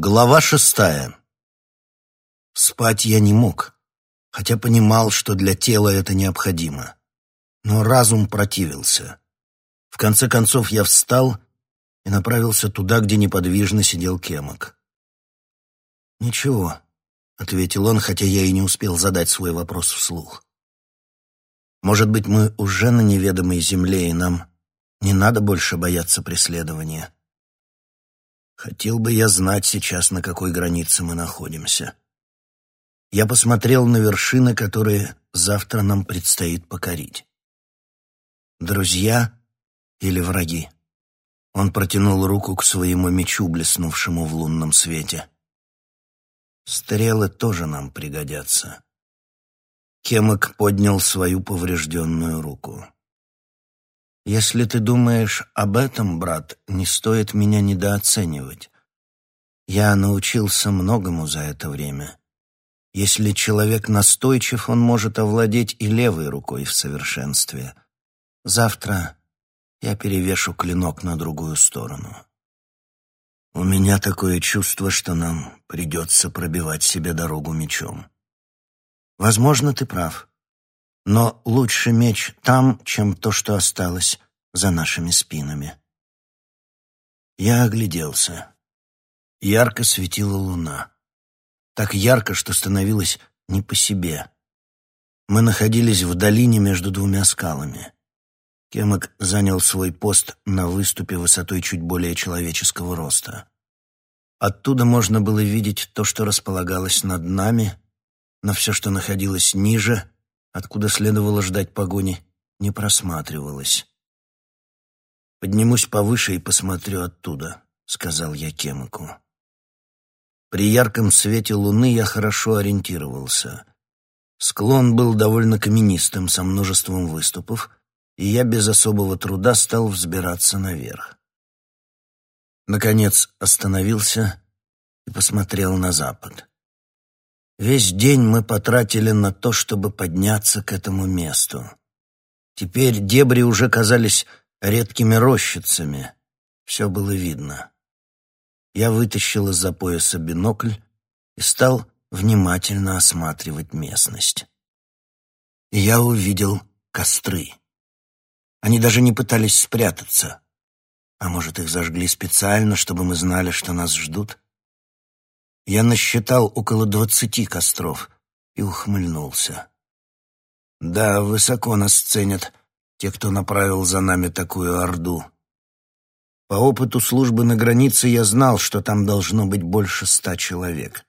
Глава шестая. Спать я не мог, хотя понимал, что для тела это необходимо. Но разум противился. В конце концов я встал и направился туда, где неподвижно сидел Кемок. «Ничего», — ответил он, хотя я и не успел задать свой вопрос вслух. «Может быть, мы уже на неведомой земле, и нам не надо больше бояться преследования?» Хотел бы я знать сейчас, на какой границе мы находимся. Я посмотрел на вершины, которые завтра нам предстоит покорить. Друзья или враги? Он протянул руку к своему мечу, блеснувшему в лунном свете. Стрелы тоже нам пригодятся. Кемок поднял свою поврежденную руку. Если ты думаешь об этом, брат, не стоит меня недооценивать. Я научился многому за это время. Если человек настойчив, он может овладеть и левой рукой в совершенстве. Завтра я перевешу клинок на другую сторону. У меня такое чувство, что нам придется пробивать себе дорогу мечом. Возможно, ты прав. Но лучше меч там, чем то, что осталось за нашими спинами. Я огляделся. Ярко светила луна. Так ярко, что становилось не по себе. Мы находились в долине между двумя скалами. Кемок занял свой пост на выступе высотой чуть более человеческого роста. Оттуда можно было видеть то, что располагалось над нами, но все, что находилось ниже, откуда следовало ждать погони, не просматривалось. «Поднимусь повыше и посмотрю оттуда», — сказал я Кемыку. При ярком свете луны я хорошо ориентировался. Склон был довольно каменистым, со множеством выступов, и я без особого труда стал взбираться наверх. Наконец остановился и посмотрел на запад. Весь день мы потратили на то, чтобы подняться к этому месту. Теперь дебри уже казались редкими рощицами. Все было видно. Я вытащил из-за пояса бинокль и стал внимательно осматривать местность. И я увидел костры. Они даже не пытались спрятаться. А может, их зажгли специально, чтобы мы знали, что нас ждут? Я насчитал около двадцати костров и ухмыльнулся. Да, высоко нас ценят те, кто направил за нами такую орду. По опыту службы на границе я знал, что там должно быть больше ста человек.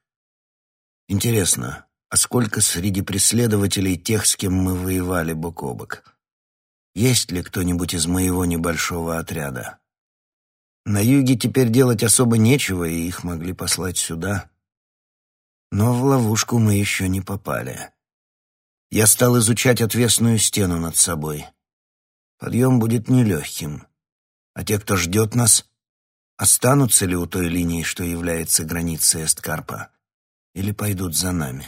Интересно, а сколько среди преследователей тех, с кем мы воевали бок о бок? Есть ли кто-нибудь из моего небольшого отряда? На юге теперь делать особо нечего, и их могли послать сюда. Но в ловушку мы еще не попали. Я стал изучать отвесную стену над собой. Подъем будет нелегким. А те, кто ждет нас, останутся ли у той линии, что является границей Эсткарпа, или пойдут за нами?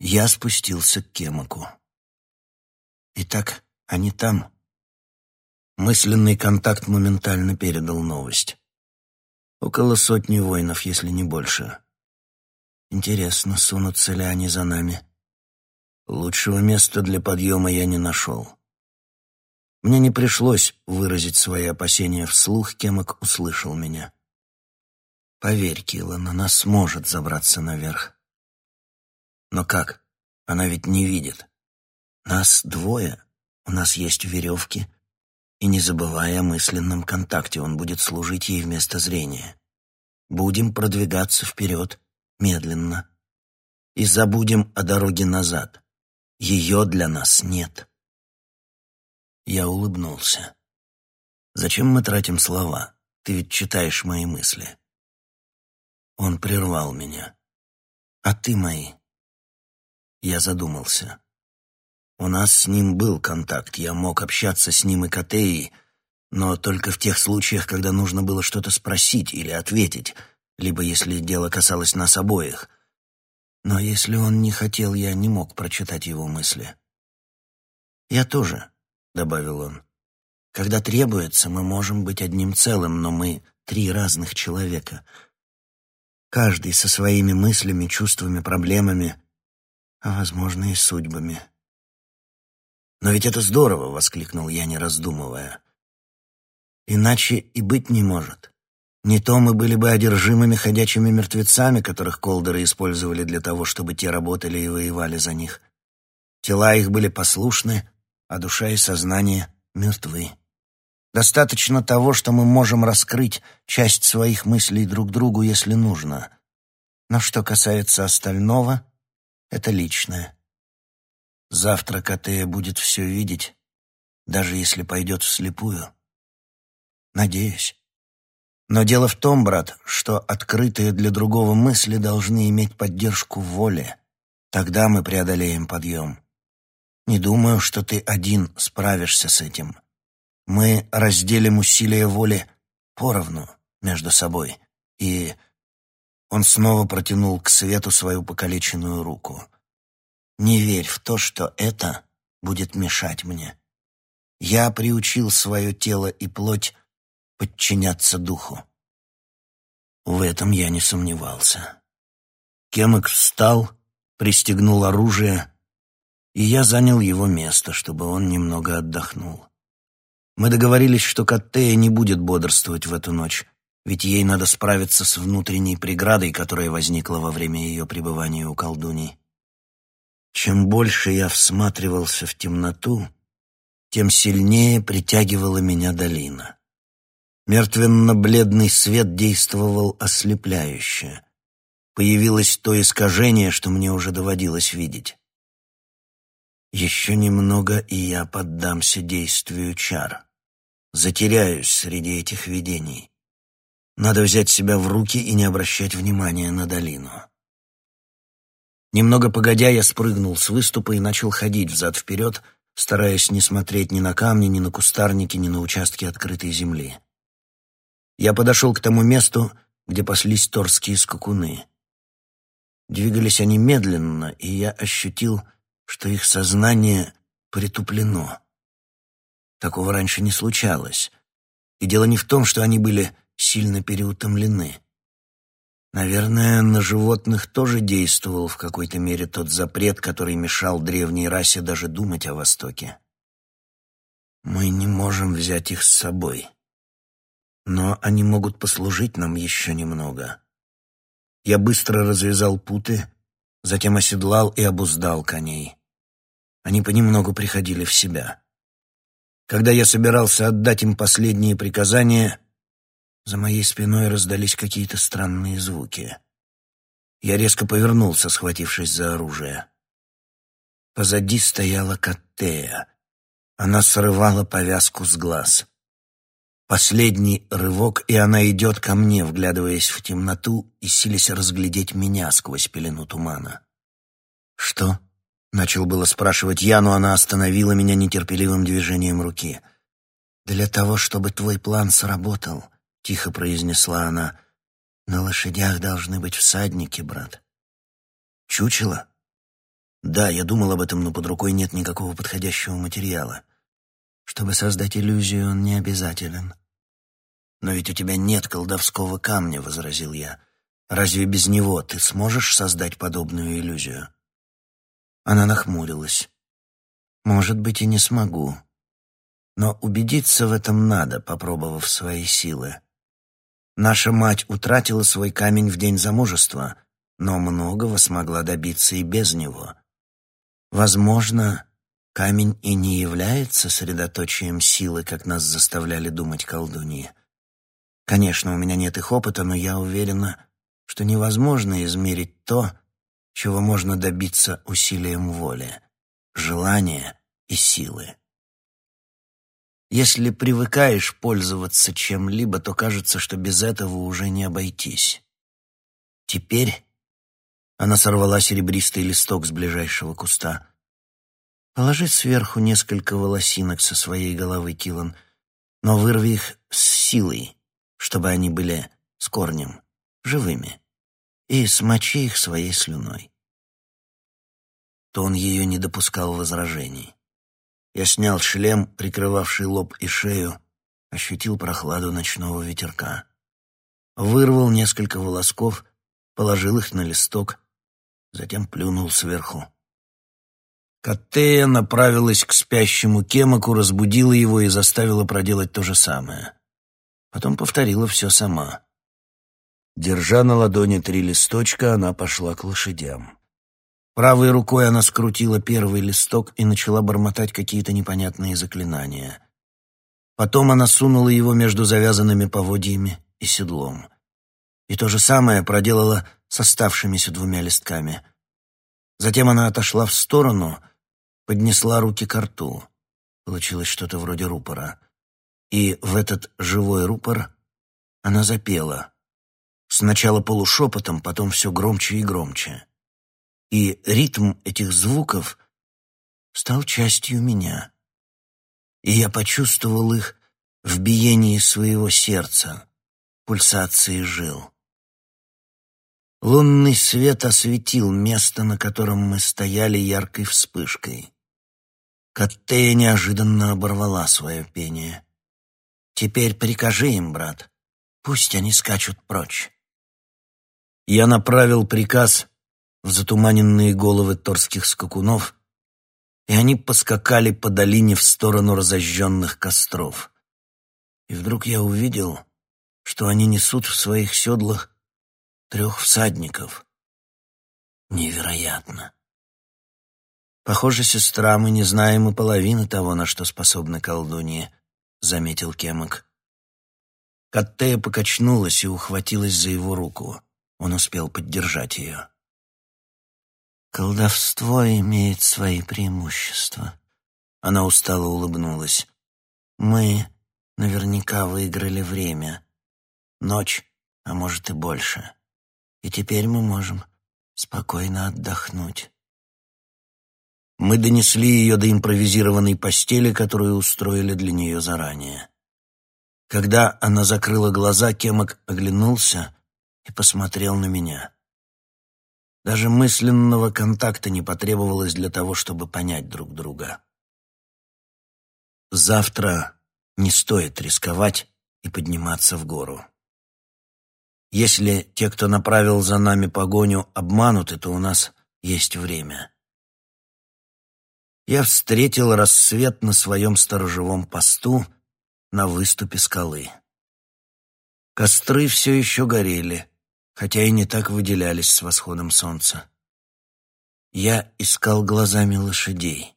Я спустился к Кемаку. Итак, они там. Мысленный контакт моментально передал новость. Около сотни воинов, если не больше. Интересно, сунутся ли они за нами. Лучшего места для подъема я не нашел. Мне не пришлось выразить свои опасения вслух, Кемок услышал меня. «Поверь, Киллан, она сможет забраться наверх». «Но как? Она ведь не видит. Нас двое, у нас есть веревки, и не забывая о мысленном контакте, он будет служить ей вместо зрения. Будем продвигаться вперед, медленно, и забудем о дороге назад. Ее для нас нет. Я улыбнулся. Зачем мы тратим слова? Ты ведь читаешь мои мысли. Он прервал меня. А ты мои? Я задумался. У нас с ним был контакт, я мог общаться с ним и Котеей, но только в тех случаях, когда нужно было что-то спросить или ответить, либо если дело касалось нас обоих. Но если он не хотел, я не мог прочитать его мысли. «Я тоже», — добавил он. «Когда требуется, мы можем быть одним целым, но мы три разных человека. Каждый со своими мыслями, чувствами, проблемами, а, возможно, и судьбами. «Но ведь это здорово!» — воскликнул я, не раздумывая. «Иначе и быть не может. Не то мы были бы одержимыми ходячими мертвецами, которых колдеры использовали для того, чтобы те работали и воевали за них. Тела их были послушны, а душа и сознание мертвы. Достаточно того, что мы можем раскрыть часть своих мыслей друг другу, если нужно. Но что касается остального, это личное. Завтра Катея будет все видеть, даже если пойдет вслепую. Надеюсь. Но дело в том, брат, что открытые для другого мысли должны иметь поддержку в воле. Тогда мы преодолеем подъем. Не думаю, что ты один справишься с этим. Мы разделим усилия воли поровну между собой. И он снова протянул к свету свою покалеченную руку. Не верь в то, что это будет мешать мне. Я приучил свое тело и плоть подчиняться духу. В этом я не сомневался. Кемок встал, пристегнул оружие и я занял его место, чтобы он немного отдохнул. Мы договорились, что Каттея не будет бодрствовать в эту ночь, ведь ей надо справиться с внутренней преградой, которая возникла во время ее пребывания у колдуней. Чем больше я всматривался в темноту, тем сильнее притягивала меня долина. Мертвенно-бледный свет действовал ослепляюще. Появилось то искажение, что мне уже доводилось видеть. Еще немного, и я поддамся действию чар. Затеряюсь среди этих видений. Надо взять себя в руки и не обращать внимания на долину. Немного погодя, я спрыгнул с выступа и начал ходить взад-вперед, стараясь не смотреть ни на камни, ни на кустарники, ни на участки открытой земли. Я подошел к тому месту, где паслись торские скакуны. Двигались они медленно, и я ощутил, что их сознание притуплено. Такого раньше не случалось. И дело не в том, что они были сильно переутомлены. Наверное, на животных тоже действовал в какой-то мере тот запрет, который мешал древней расе даже думать о Востоке. Мы не можем взять их с собой. Но они могут послужить нам еще немного. Я быстро развязал путы, затем оседлал и обуздал коней. Они понемногу приходили в себя. Когда я собирался отдать им последние приказания, за моей спиной раздались какие-то странные звуки. Я резко повернулся, схватившись за оружие. Позади стояла Каттея. Она срывала повязку с глаз. Последний рывок, и она идет ко мне, вглядываясь в темноту и силясь разглядеть меня сквозь пелену тумана. «Что?» — начал было спрашивать я, но она остановила меня нетерпеливым движением руки. «Для того, чтобы твой план сработал», — тихо произнесла она, — «на лошадях должны быть всадники, брат». «Чучело?» «Да, я думал об этом, но под рукой нет никакого подходящего материала». Чтобы создать иллюзию, он не обязателен. «Но ведь у тебя нет колдовского камня», — возразил я. «Разве без него ты сможешь создать подобную иллюзию?» Она нахмурилась. «Может быть, и не смогу. Но убедиться в этом надо, попробовав свои силы. Наша мать утратила свой камень в день замужества, но многого смогла добиться и без него. Возможно, Камень и не является средоточием силы, как нас заставляли думать колдуньи. Конечно, у меня нет их опыта, но я уверена, что невозможно измерить то, чего можно добиться усилием воли, желания и силы. Если привыкаешь пользоваться чем-либо, то кажется, что без этого уже не обойтись. Теперь она сорвала серебристый листок с ближайшего куста — Положи сверху несколько волосинок со своей головы, Килан, но вырви их с силой, чтобы они были с корнем, живыми, и смочи их своей слюной. Тон ее не допускал возражений. Я снял шлем, прикрывавший лоб и шею, ощутил прохладу ночного ветерка. вырвал несколько волосков, положил их на листок, затем плюнул сверху. Каттея направилась к спящему Кемаку, разбудила его и заставила проделать то же самое. Потом повторила все сама. Держа на ладони три листочка, она пошла к лошадям. Правой рукой она скрутила первый листок и начала бормотать какие-то непонятные заклинания. Потом она сунула его между завязанными поводьями и седлом. И то же самое проделала с оставшимися двумя листками. Затем она отошла в сторону — поднесла руки к рту. Получилось что-то вроде рупора. И в этот живой рупор она запела. Сначала полушепотом, потом все громче и громче. И ритм этих звуков стал частью меня. И я почувствовал их в биении своего сердца, пульсации жил. Лунный свет осветил место, на котором мы стояли яркой вспышкой. Каттея неожиданно оборвала свое пение. «Теперь прикажи им, брат, пусть они скачут прочь». Я направил приказ в затуманенные головы торских скакунов, и они поскакали по долине в сторону разожженных костров. И вдруг я увидел, что они несут в своих седлах трех всадников. Невероятно. «Похоже, сестра, мы не знаем и половины того, на что способны колдуньи», — заметил Кемок. Каттея покачнулась и ухватилась за его руку. Он успел поддержать ее. «Колдовство имеет свои преимущества». Она устало улыбнулась. «Мы наверняка выиграли время. Ночь, а может и больше. И теперь мы можем спокойно отдохнуть». Мы донесли ее до импровизированной постели, которую устроили для нее заранее. Когда она закрыла глаза, Кемок оглянулся и посмотрел на меня. Даже мысленного контакта не потребовалось для того, чтобы понять друг друга. Завтра не стоит рисковать и подниматься в гору. Если те, кто направил за нами погоню, обмануты, то у нас есть время я встретил рассвет на своем сторожевом посту на выступе скалы. Костры все еще горели, хотя и не так выделялись с восходом солнца. Я искал глазами лошадей.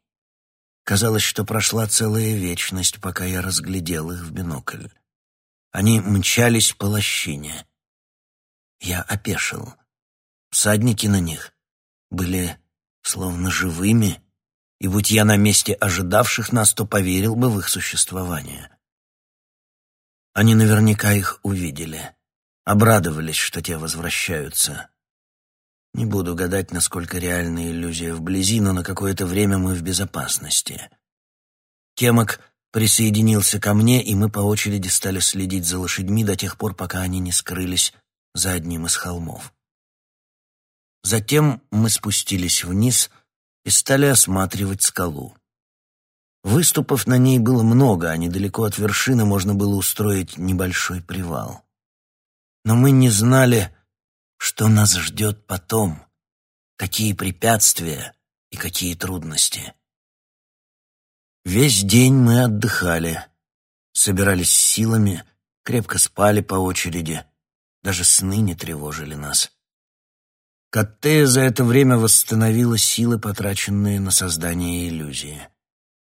Казалось, что прошла целая вечность, пока я разглядел их в бинокль. Они мчались по лощине. Я опешил. Всадники на них были словно живыми и будь я на месте ожидавших нас, то поверил бы в их существование. Они наверняка их увидели, обрадовались, что те возвращаются. Не буду гадать, насколько реальна иллюзия вблизи, но на какое-то время мы в безопасности. Кемок присоединился ко мне, и мы по очереди стали следить за лошадьми до тех пор, пока они не скрылись за одним из холмов. Затем мы спустились вниз — и стали осматривать скалу. Выступов на ней было много, а недалеко от вершины можно было устроить небольшой привал. Но мы не знали, что нас ждет потом, какие препятствия и какие трудности. Весь день мы отдыхали, собирались силами, крепко спали по очереди, даже сны не тревожили нас. Каттея за это время восстановила силы, потраченные на создание иллюзии.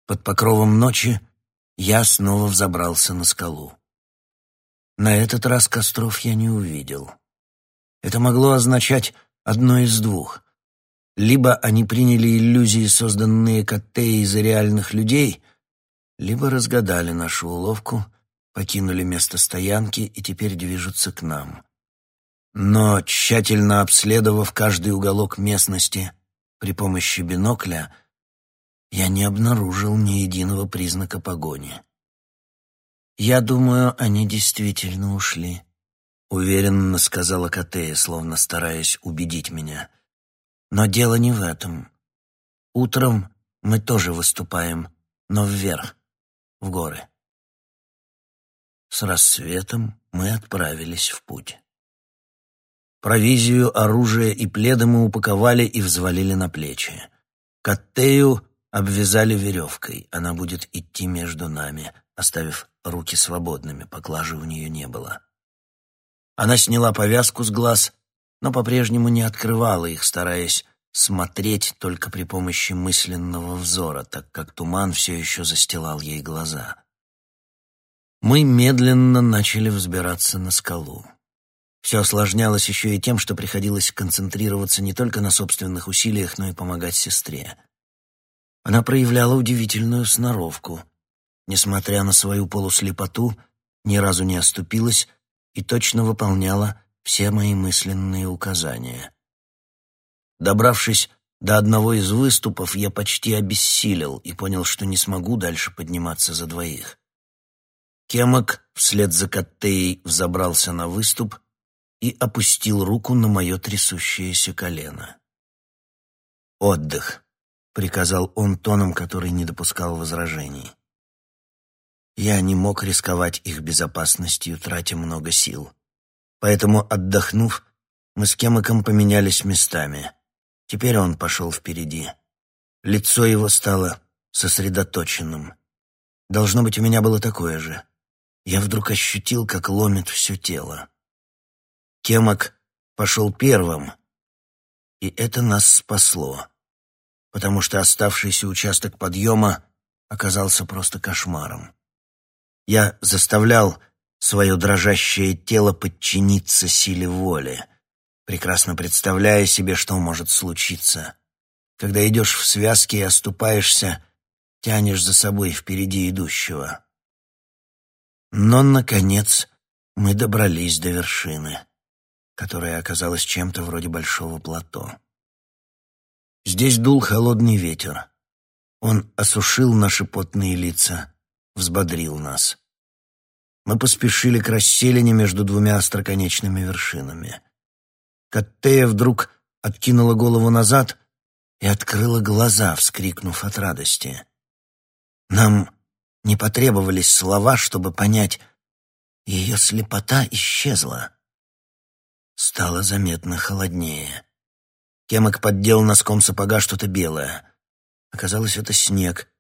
Под покровом ночи я снова взобрался на скалу. На этот раз костров я не увидел. Это могло означать одно из двух. Либо они приняли иллюзии, созданные Каттеей за реальных людей, либо разгадали нашу уловку, покинули место стоянки и теперь движутся к нам. Но, тщательно обследовав каждый уголок местности при помощи бинокля, я не обнаружил ни единого признака погони. «Я думаю, они действительно ушли», — уверенно сказала Катея, словно стараясь убедить меня. «Но дело не в этом. Утром мы тоже выступаем, но вверх, в горы». С рассветом мы отправились в путь. Провизию, оружие и пледы мы упаковали и взвалили на плечи. Каттею обвязали веревкой, она будет идти между нами, оставив руки свободными, поклажи у нее не было. Она сняла повязку с глаз, но по-прежнему не открывала их, стараясь смотреть только при помощи мысленного взора, так как туман все еще застилал ей глаза. Мы медленно начали взбираться на скалу. Все осложнялось еще и тем, что приходилось концентрироваться не только на собственных усилиях, но и помогать сестре. Она проявляла удивительную сноровку. Несмотря на свою полуслепоту, ни разу не оступилась и точно выполняла все мои мысленные указания. Добравшись до одного из выступов, я почти обессилел и понял, что не смогу дальше подниматься за двоих. Кемок вслед за Коттеей взобрался на выступ и опустил руку на мое трясущееся колено. «Отдых», — приказал он тоном, который не допускал возражений. Я не мог рисковать их безопасностью, тратя много сил. Поэтому, отдохнув, мы с Кемоком поменялись местами. Теперь он пошел впереди. Лицо его стало сосредоточенным. Должно быть, у меня было такое же я вдруг ощутил, как ломит все тело. Кемок пошел первым, и это нас спасло, потому что оставшийся участок подъема оказался просто кошмаром. Я заставлял свое дрожащее тело подчиниться силе воли, прекрасно представляя себе, что может случиться. Когда идешь в связке и оступаешься, тянешь за собой впереди идущего. Но, наконец, мы добрались до вершины, которая оказалась чем-то вроде большого плато. Здесь дул холодный ветер. Он осушил наши потные лица, взбодрил нас. Мы поспешили к расселине между двумя остроконечными вершинами. Каттея вдруг откинула голову назад и открыла глаза, вскрикнув от радости. Нам не потребовались слова, чтобы понять, ее слепота исчезла. Стало заметно холоднее. Кемок поддел носком сапога что-то белое. Оказалось, это снег,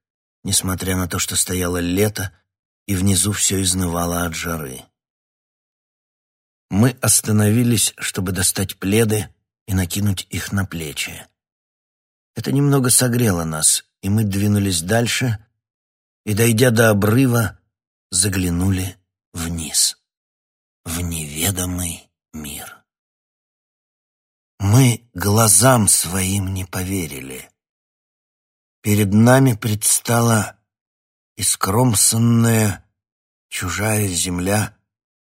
несмотря на то, что стояло лето, и внизу все изнывало от жары. Мы остановились, чтобы достать пледы и накинуть их на плечи. Это немного согрело нас, и мы двинулись дальше, и, дойдя до обрыва, заглянули вниз, в неведомый мир. Мы глазам своим не поверили. Перед нами предстала искромсанная чужая земля,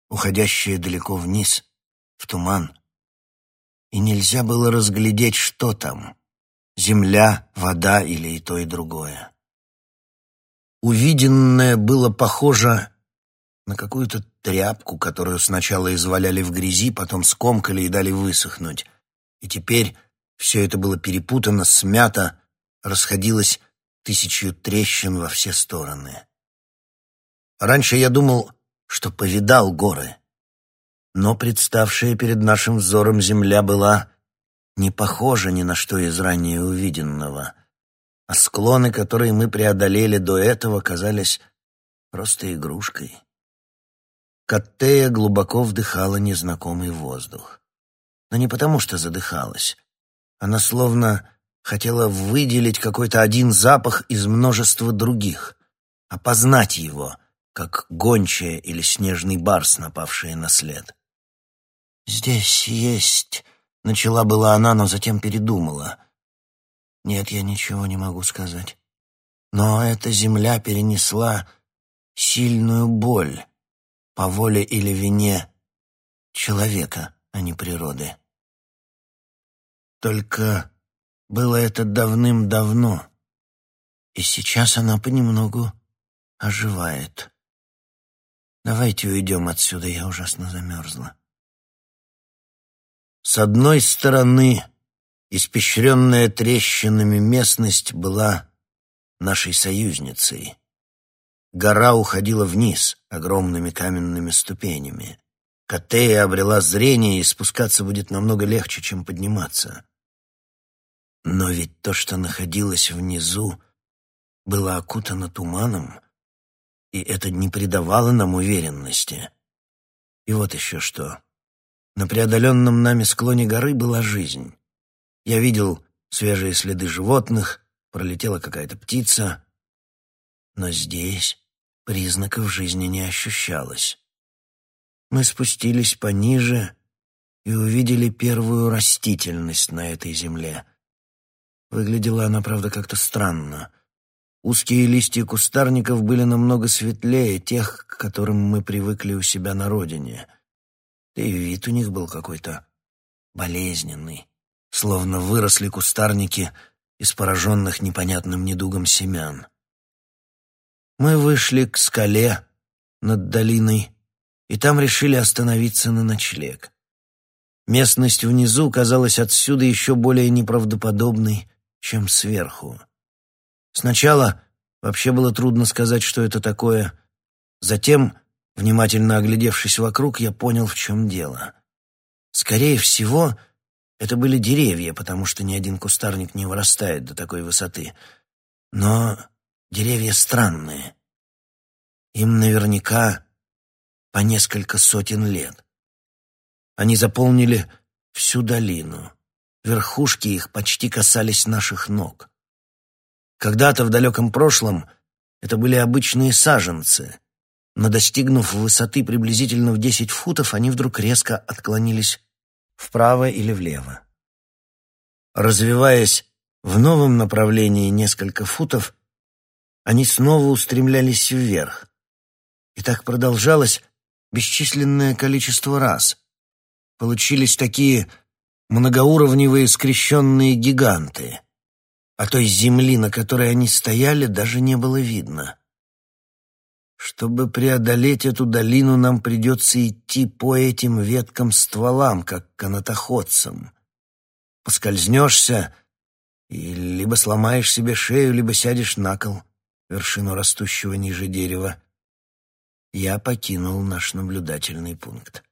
уходящая далеко вниз, в туман. И нельзя было разглядеть, что там — земля, вода или и то, и другое. Увиденное было похоже на какую-то тряпку, которую сначала изваляли в грязи, потом скомкали и дали высохнуть. И теперь все это было перепутано, смято, расходилось тысячью трещин во все стороны. Раньше я думал, что повидал горы, но представшая перед нашим взором земля была не похожа ни на что из ранее увиденного — а склоны, которые мы преодолели до этого, казались просто игрушкой. Каттея глубоко вдыхала незнакомый воздух. Но не потому, что задыхалась. Она словно хотела выделить какой-то один запах из множества других, опознать его, как гончая или снежный барс, напавшие на след. «Здесь есть...» — начала была она, но затем передумала — нет, я ничего не могу сказать. Но эта земля перенесла сильную боль по воле или вине человека, а не природы. Только было это давным-давно, и сейчас она понемногу оживает. Давайте уйдем отсюда, я ужасно замерзла. С одной стороны Испещренная трещинами местность была нашей союзницей. гора уходила вниз огромными каменными ступенями. Катея обрела зрение, и спускаться будет намного легче, чем подниматься. Но ведь то, что находилось внизу, было окутано туманом, и это не придавало нам уверенности. И вот еще что. На преодоленном нами склоне горы была жизнь. Я видел свежие следы животных, пролетела какая-то птица, но здесь признаков жизни не ощущалось. Мы спустились пониже и увидели первую растительность на этой земле. Выглядела она, правда, как-то странно. Узкие листья кустарников были намного светлее тех, к которым мы привыкли у себя на родине. Да и вид у них был какой-то болезненный, словно выросли кустарники из пораженных непонятным недугом семян. Мы вышли к скале над долиной, и там решили остановиться на ночлег. Местность внизу казалась отсюда еще более неправдоподобной, чем сверху. Сначала вообще было трудно сказать, что это такое. Затем, внимательно оглядевшись вокруг, я понял, в чем дело. Скорее всего, это были деревья, потому что ни один кустарник не вырастает до такой высоты. Но деревья странные. Им наверняка по несколько сотен лет. Они заполнили всю долину. Верхушки их почти касались наших ног. Когда-то в далеком прошлом это были обычные саженцы, но достигнув высоты приблизительно в 10 футов, они вдруг резко отклонились вправо или влево. Развиваясь в новом направлении несколько футов, они снова устремлялись вверх. И так продолжалось бесчисленное количество раз. Получились такие многоуровневые скрещенные гиганты, а той земли, на которой они стояли, даже не было видно. Чтобы преодолеть эту долину, нам придется идти по этим веткам стволам, как канатоходцам. Поскользнешься и либо сломаешь себе шею, либо сядешь на кол, вершину растущего ниже дерева. Я покинул наш наблюдательный пункт.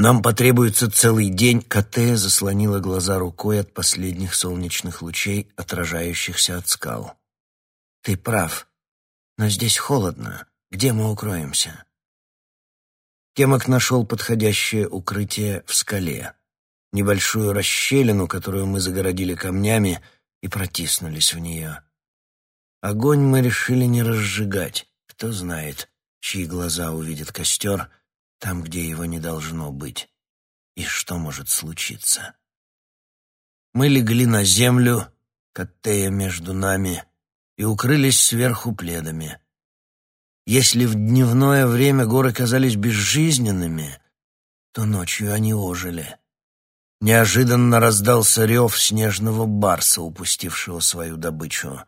Нам потребуется целый день. Катея заслонила глаза рукой от последних солнечных лучей, отражающихся от скал. Ты прав, но здесь холодно. Где мы укроемся? Кемок нашел подходящее укрытие в скале. Небольшую расщелину, которую мы загородили камнями, и протиснулись в нее. Огонь мы решили не разжигать. Кто знает, чьи глаза увидят костер — там, где его не должно быть. И что может случиться? Мы легли на землю, Каттея между нами, и укрылись сверху пледами. Если в дневное время горы казались безжизненными, то ночью они ожили. Неожиданно раздался рев снежного барса, упустившего свою добычу.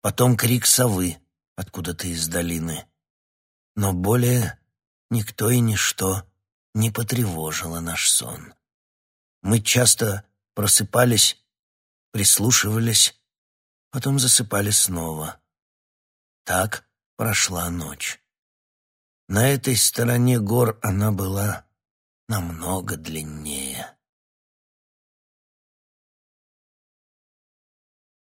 Потом крик совы откуда-то из долины. Но более никто и ничто не потревожило наш сон. Мы часто просыпались, прислушивались, потом засыпали снова. Так прошла ночь. На этой стороне гор она была намного длиннее.